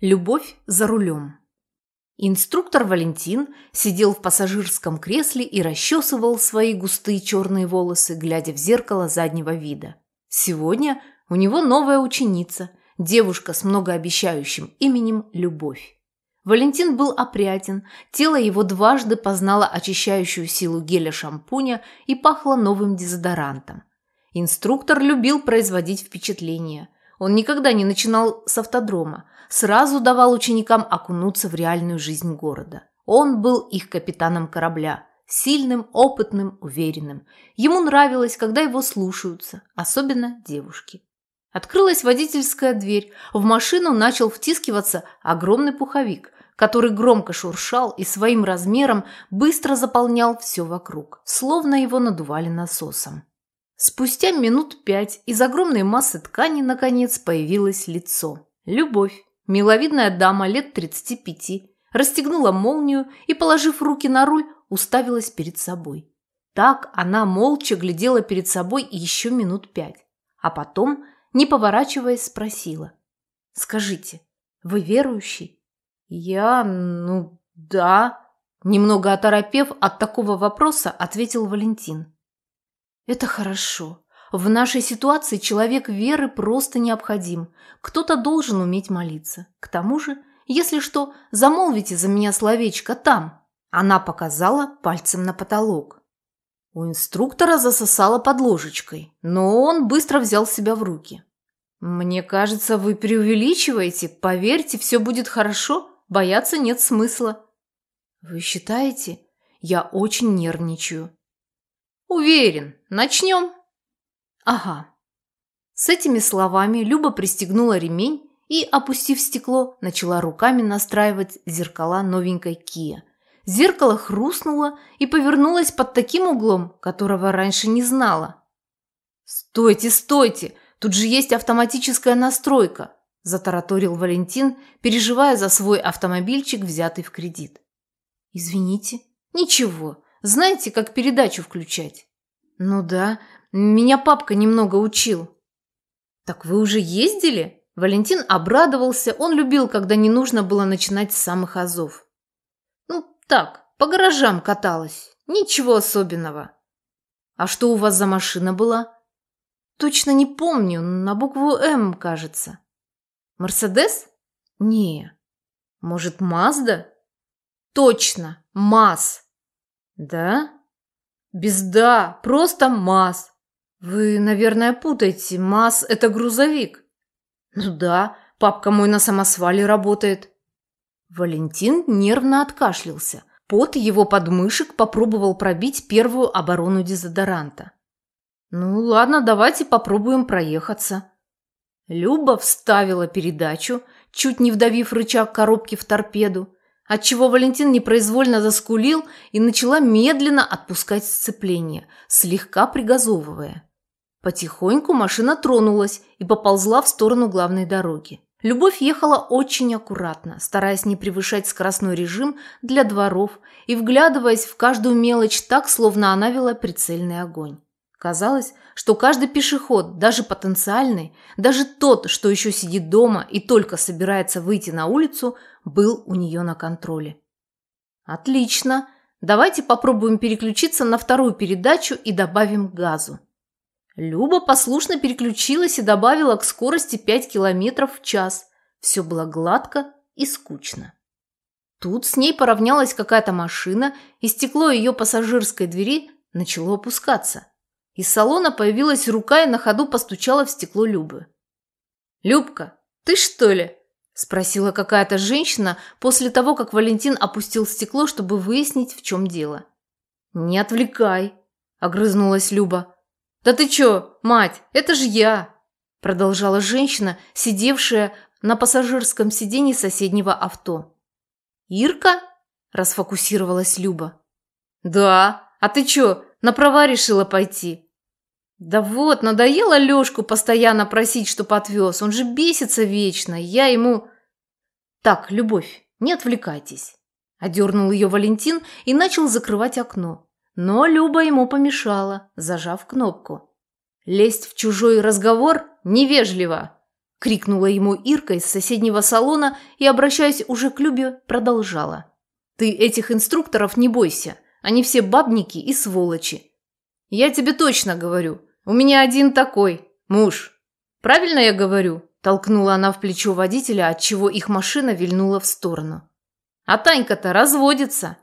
Любовь за рулем. Инструктор Валентин сидел в пассажирском кресле и расчесывал свои густые черные волосы, глядя в зеркало заднего вида. Сегодня у него новая ученица, девушка с многообещающим именем Любовь. Валентин был опрятен, тело его дважды познало очищающую силу геля-шампуня и пахло новым дезодорантом. Инструктор любил производить впечатление. Он никогда не начинал с автодрома, сразу давал ученикам окунуться в реальную жизнь города. Он был их капитаном корабля, сильным, опытным, уверенным. Ему нравилось, когда его слушаются, особенно девушки. Открылась водительская дверь, в машину начал втискиваться огромный пуховик, который громко шуршал и своим размером быстро заполнял все вокруг, словно его надували насосом. Спустя минут пять из огромной массы ткани наконец появилось лицо. Любовь. Миловидная дама лет 35 расстегнула молнию и, положив руки на руль, уставилась перед собой. Так она молча глядела перед собой еще минут пять, а потом, не поворачиваясь, спросила. «Скажите, вы верующий?» «Я... ну, да...» Немного оторопев от такого вопроса, ответил Валентин. «Это хорошо. В нашей ситуации человек веры просто необходим. Кто-то должен уметь молиться. К тому же, если что, замолвите за меня словечко там. Она показала пальцем на потолок. У инструктора засосало под ложечкой, но он быстро взял себя в руки. «Мне кажется, вы преувеличиваете. Поверьте, все будет хорошо. Бояться нет смысла». «Вы считаете? Я очень нервничаю». «Уверен. Начнем?» Ага. С этими словами Люба пристегнула ремень и, опустив стекло, начала руками настраивать зеркала новенькой Кия. Зеркало хрустнуло и повернулось под таким углом, которого раньше не знала. «Стойте, стойте! Тут же есть автоматическая настройка!» – затараторил Валентин, переживая за свой автомобильчик, взятый в кредит. «Извините». «Ничего. Знаете, как передачу включать?» «Ну да, меня папка немного учил». «Так вы уже ездили?» Валентин обрадовался, он любил, когда не нужно было начинать с самых азов. «Ну, так, по гаражам каталась. Ничего особенного». «А что у вас за машина была?» «Точно не помню, на букву «М», кажется». «Мерседес?» «Не». «Может, Мазда?» «Точно, МАЗ». «Да?» «Без «да», просто МАЗ. «Вы, наверное, путаете. МАЗ – это грузовик». «Ну да, папка мой на самосвале работает». Валентин нервно откашлялся. Пот его подмышек попробовал пробить первую оборону дезодоранта. «Ну ладно, давайте попробуем проехаться». Люба вставила передачу, чуть не вдавив рычаг коробки в торпеду, отчего Валентин непроизвольно заскулил и начала медленно отпускать сцепление, слегка пригазовывая. Потихоньку машина тронулась и поползла в сторону главной дороги. Любовь ехала очень аккуратно, стараясь не превышать скоростной режим для дворов и вглядываясь в каждую мелочь так, словно она вела прицельный огонь. Казалось, что каждый пешеход, даже потенциальный, даже тот, что еще сидит дома и только собирается выйти на улицу, был у нее на контроле. «Отлично! Давайте попробуем переключиться на вторую передачу и добавим газу». Люба послушно переключилась и добавила к скорости 5 километров в час. Все было гладко и скучно. Тут с ней поравнялась какая-то машина, и стекло ее пассажирской двери начало опускаться. Из салона появилась рука и на ходу постучала в стекло Любы. «Любка, ты что ли?» – спросила какая-то женщина после того, как Валентин опустил стекло, чтобы выяснить, в чем дело. «Не отвлекай», – огрызнулась Люба. «Да ты чё, мать, это же я!» Продолжала женщина, сидевшая на пассажирском сиденье соседнего авто. «Ирка?» – расфокусировалась Люба. «Да, а ты чё, на права решила пойти?» «Да вот, надоело Лёшку постоянно просить, чтоб отвез. Он же бесится вечно. Я ему...» «Так, Любовь, не отвлекайтесь», – одернул ее Валентин и начал закрывать окно. Но Люба ему помешала, зажав кнопку. «Лезть в чужой разговор невежливо!» крикнула ему Ирка из соседнего салона и, обращаясь уже к Любе, продолжала. «Ты этих инструкторов не бойся, они все бабники и сволочи. Я тебе точно говорю, у меня один такой, муж. Правильно я говорю?» Толкнула она в плечо водителя, отчего их машина вильнула в сторону. «А Танька-то разводится!»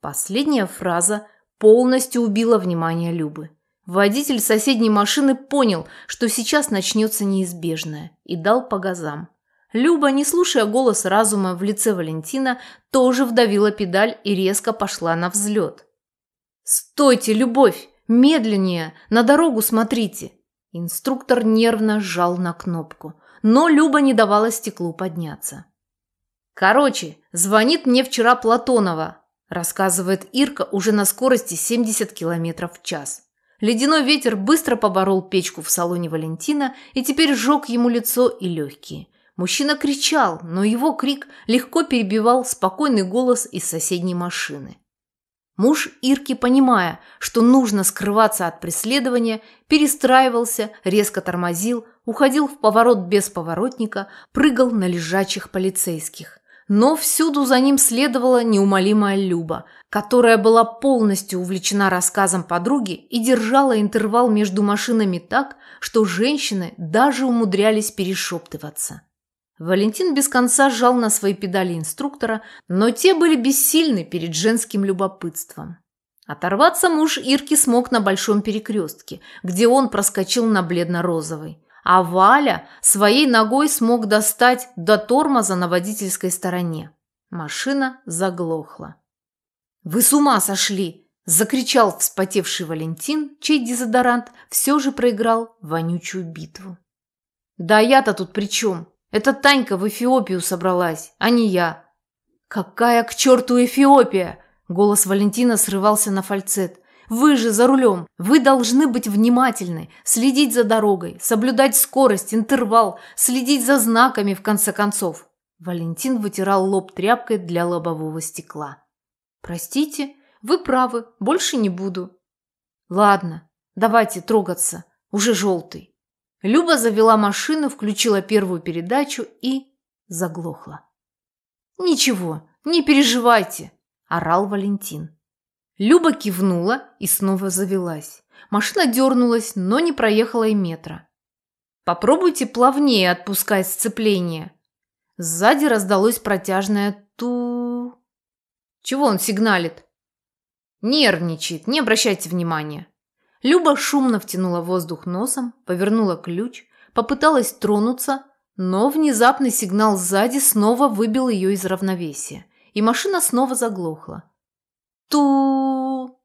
Последняя фраза полностью убила внимание Любы. Водитель соседней машины понял, что сейчас начнется неизбежное, и дал по газам. Люба, не слушая голос разума в лице Валентина, тоже вдавила педаль и резко пошла на взлет. «Стойте, Любовь! Медленнее! На дорогу смотрите!» Инструктор нервно сжал на кнопку, но Люба не давала стеклу подняться. «Короче, звонит мне вчера Платонова», рассказывает Ирка уже на скорости 70 км в час. Ледяной ветер быстро поборол печку в салоне Валентина и теперь сжег ему лицо и легкие. Мужчина кричал, но его крик легко перебивал спокойный голос из соседней машины. Муж Ирки, понимая, что нужно скрываться от преследования, перестраивался, резко тормозил, уходил в поворот без поворотника, прыгал на лежачих полицейских. Но всюду за ним следовала неумолимая Люба, которая была полностью увлечена рассказом подруги и держала интервал между машинами так, что женщины даже умудрялись перешептываться. Валентин без конца сжал на свои педали инструктора, но те были бессильны перед женским любопытством. Оторваться муж Ирки смог на большом перекрестке, где он проскочил на бледно-розовый а Валя своей ногой смог достать до тормоза на водительской стороне. Машина заглохла. «Вы с ума сошли!» – закричал вспотевший Валентин, чей дезодорант все же проиграл вонючую битву. «Да я-то тут при чем? Это Танька в Эфиопию собралась, а не я». «Какая к черту Эфиопия?» – голос Валентина срывался на фальцет. Вы же за рулем. Вы должны быть внимательны, следить за дорогой, соблюдать скорость, интервал, следить за знаками, в конце концов. Валентин вытирал лоб тряпкой для лобового стекла. Простите, вы правы, больше не буду. Ладно, давайте трогаться. Уже желтый. Люба завела машину, включила первую передачу и заглохла. «Ничего, не переживайте», – орал Валентин. Люба кивнула и снова завелась. Машина дернулась, но не проехала и метра. «Попробуйте плавнее отпускать сцепление». Сзади раздалось протяжное ту... Чего он сигналит? Нервничает, не обращайте внимания. Люба шумно втянула воздух носом, повернула ключ, попыталась тронуться, но внезапный сигнал сзади снова выбил ее из равновесия, и машина снова заглохла. Ту!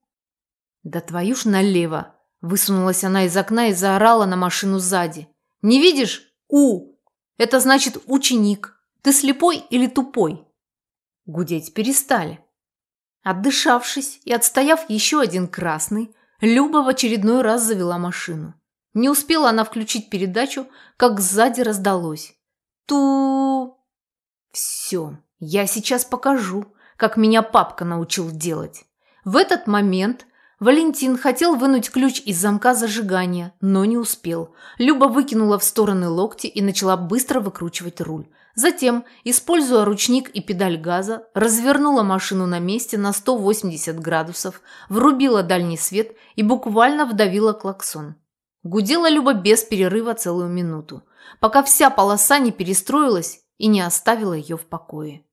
Да твою ж налево! Высунулась она из окна и заорала на машину сзади. Не видишь? У! Это значит ученик. Ты слепой или тупой? Гудеть перестали. Отдышавшись и отстояв еще один красный, Люба в очередной раз завела машину. Не успела она включить передачу, как сзади раздалось. Ту! Все, я сейчас покажу, как меня папка научил делать. В этот момент Валентин хотел вынуть ключ из замка зажигания, но не успел. Люба выкинула в стороны локти и начала быстро выкручивать руль. Затем, используя ручник и педаль газа, развернула машину на месте на 180 градусов, врубила дальний свет и буквально вдавила клаксон. Гудела Люба без перерыва целую минуту, пока вся полоса не перестроилась и не оставила ее в покое.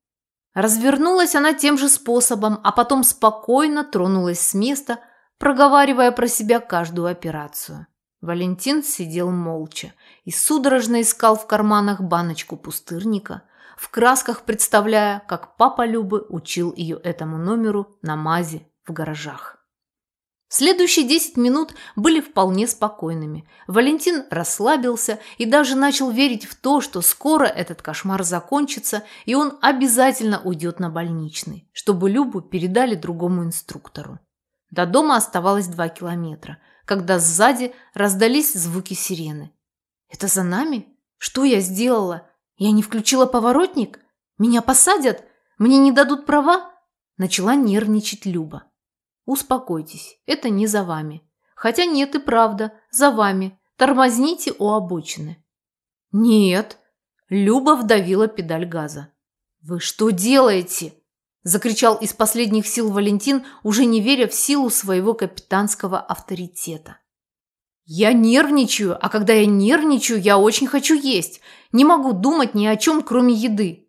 Развернулась она тем же способом, а потом спокойно тронулась с места, проговаривая про себя каждую операцию. Валентин сидел молча и судорожно искал в карманах баночку пустырника, в красках представляя, как папа Любы учил ее этому номеру на мазе в гаражах. Следующие 10 минут были вполне спокойными. Валентин расслабился и даже начал верить в то, что скоро этот кошмар закончится, и он обязательно уйдет на больничный, чтобы Любу передали другому инструктору. До дома оставалось два километра, когда сзади раздались звуки сирены. «Это за нами? Что я сделала? Я не включила поворотник? Меня посадят? Мне не дадут права?» Начала нервничать Люба. Успокойтесь, это не за вами. Хотя нет и правда, за вами. Тормозните у обочины. Нет, Люба вдавила педаль газа. «Вы что делаете?» – закричал из последних сил Валентин, уже не веря в силу своего капитанского авторитета. «Я нервничаю, а когда я нервничаю, я очень хочу есть. Не могу думать ни о чем, кроме еды».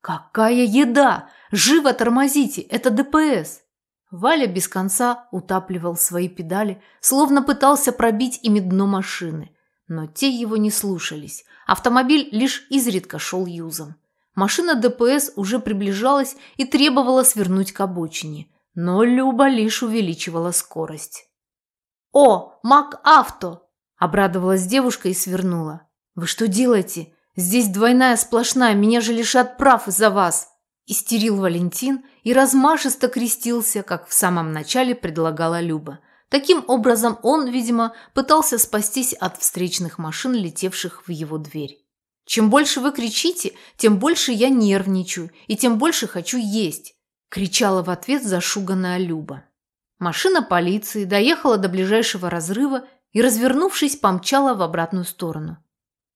«Какая еда? Живо тормозите, это ДПС!» Валя без конца утапливал свои педали, словно пытался пробить ими дно машины. Но те его не слушались. Автомобиль лишь изредка шел юзом. Машина ДПС уже приближалась и требовала свернуть к обочине. Но Люба лишь увеличивала скорость. «О, МакАвто!» – обрадовалась девушка и свернула. «Вы что делаете? Здесь двойная сплошная, меня же лишат прав из-за вас!» Истерил Валентин и размашисто крестился, как в самом начале предлагала Люба. Таким образом, он, видимо, пытался спастись от встречных машин, летевших в его дверь. «Чем больше вы кричите, тем больше я нервничаю и тем больше хочу есть», – кричала в ответ зашуганная Люба. Машина полиции доехала до ближайшего разрыва и, развернувшись, помчала в обратную сторону.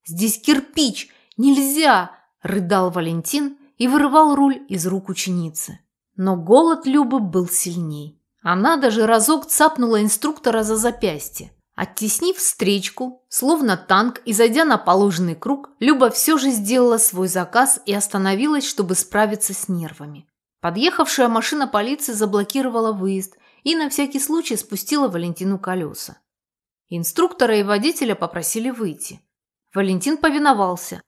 «Здесь кирпич! Нельзя!» – рыдал Валентин и вырывал руль из рук ученицы. Но голод Любы был сильней. Она даже разок цапнула инструктора за запястье. Оттеснив встречку, словно танк, и зайдя на положенный круг, Люба все же сделала свой заказ и остановилась, чтобы справиться с нервами. Подъехавшая машина полиции заблокировала выезд и на всякий случай спустила Валентину колеса. Инструктора и водителя попросили выйти. Валентин повиновался,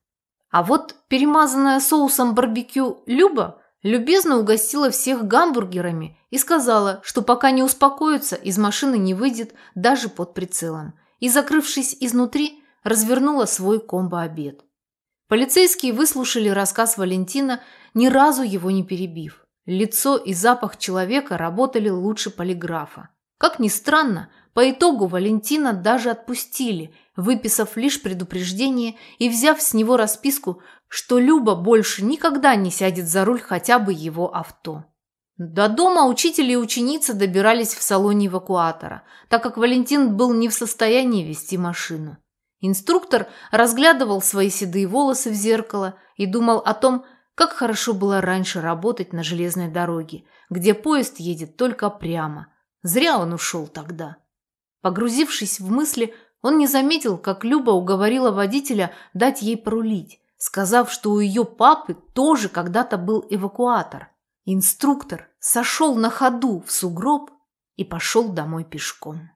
а вот перемазанная соусом барбекю Люба любезно угостила всех гамбургерами и сказала, что пока не успокоится, из машины не выйдет даже под прицелом. И, закрывшись изнутри, развернула свой комбо-обед. Полицейские выслушали рассказ Валентина, ни разу его не перебив. Лицо и запах человека работали лучше полиграфа. Как ни странно, по итогу Валентина даже отпустили, выписав лишь предупреждение и взяв с него расписку, что Люба больше никогда не сядет за руль хотя бы его авто. До дома учитель и ученица добирались в салоне эвакуатора, так как Валентин был не в состоянии вести машину. Инструктор разглядывал свои седые волосы в зеркало и думал о том, как хорошо было раньше работать на железной дороге, где поезд едет только прямо. Зря он ушел тогда. Погрузившись в мысли, он не заметил, как Люба уговорила водителя дать ей порулить, сказав, что у ее папы тоже когда-то был эвакуатор. Инструктор сошел на ходу в сугроб и пошел домой пешком.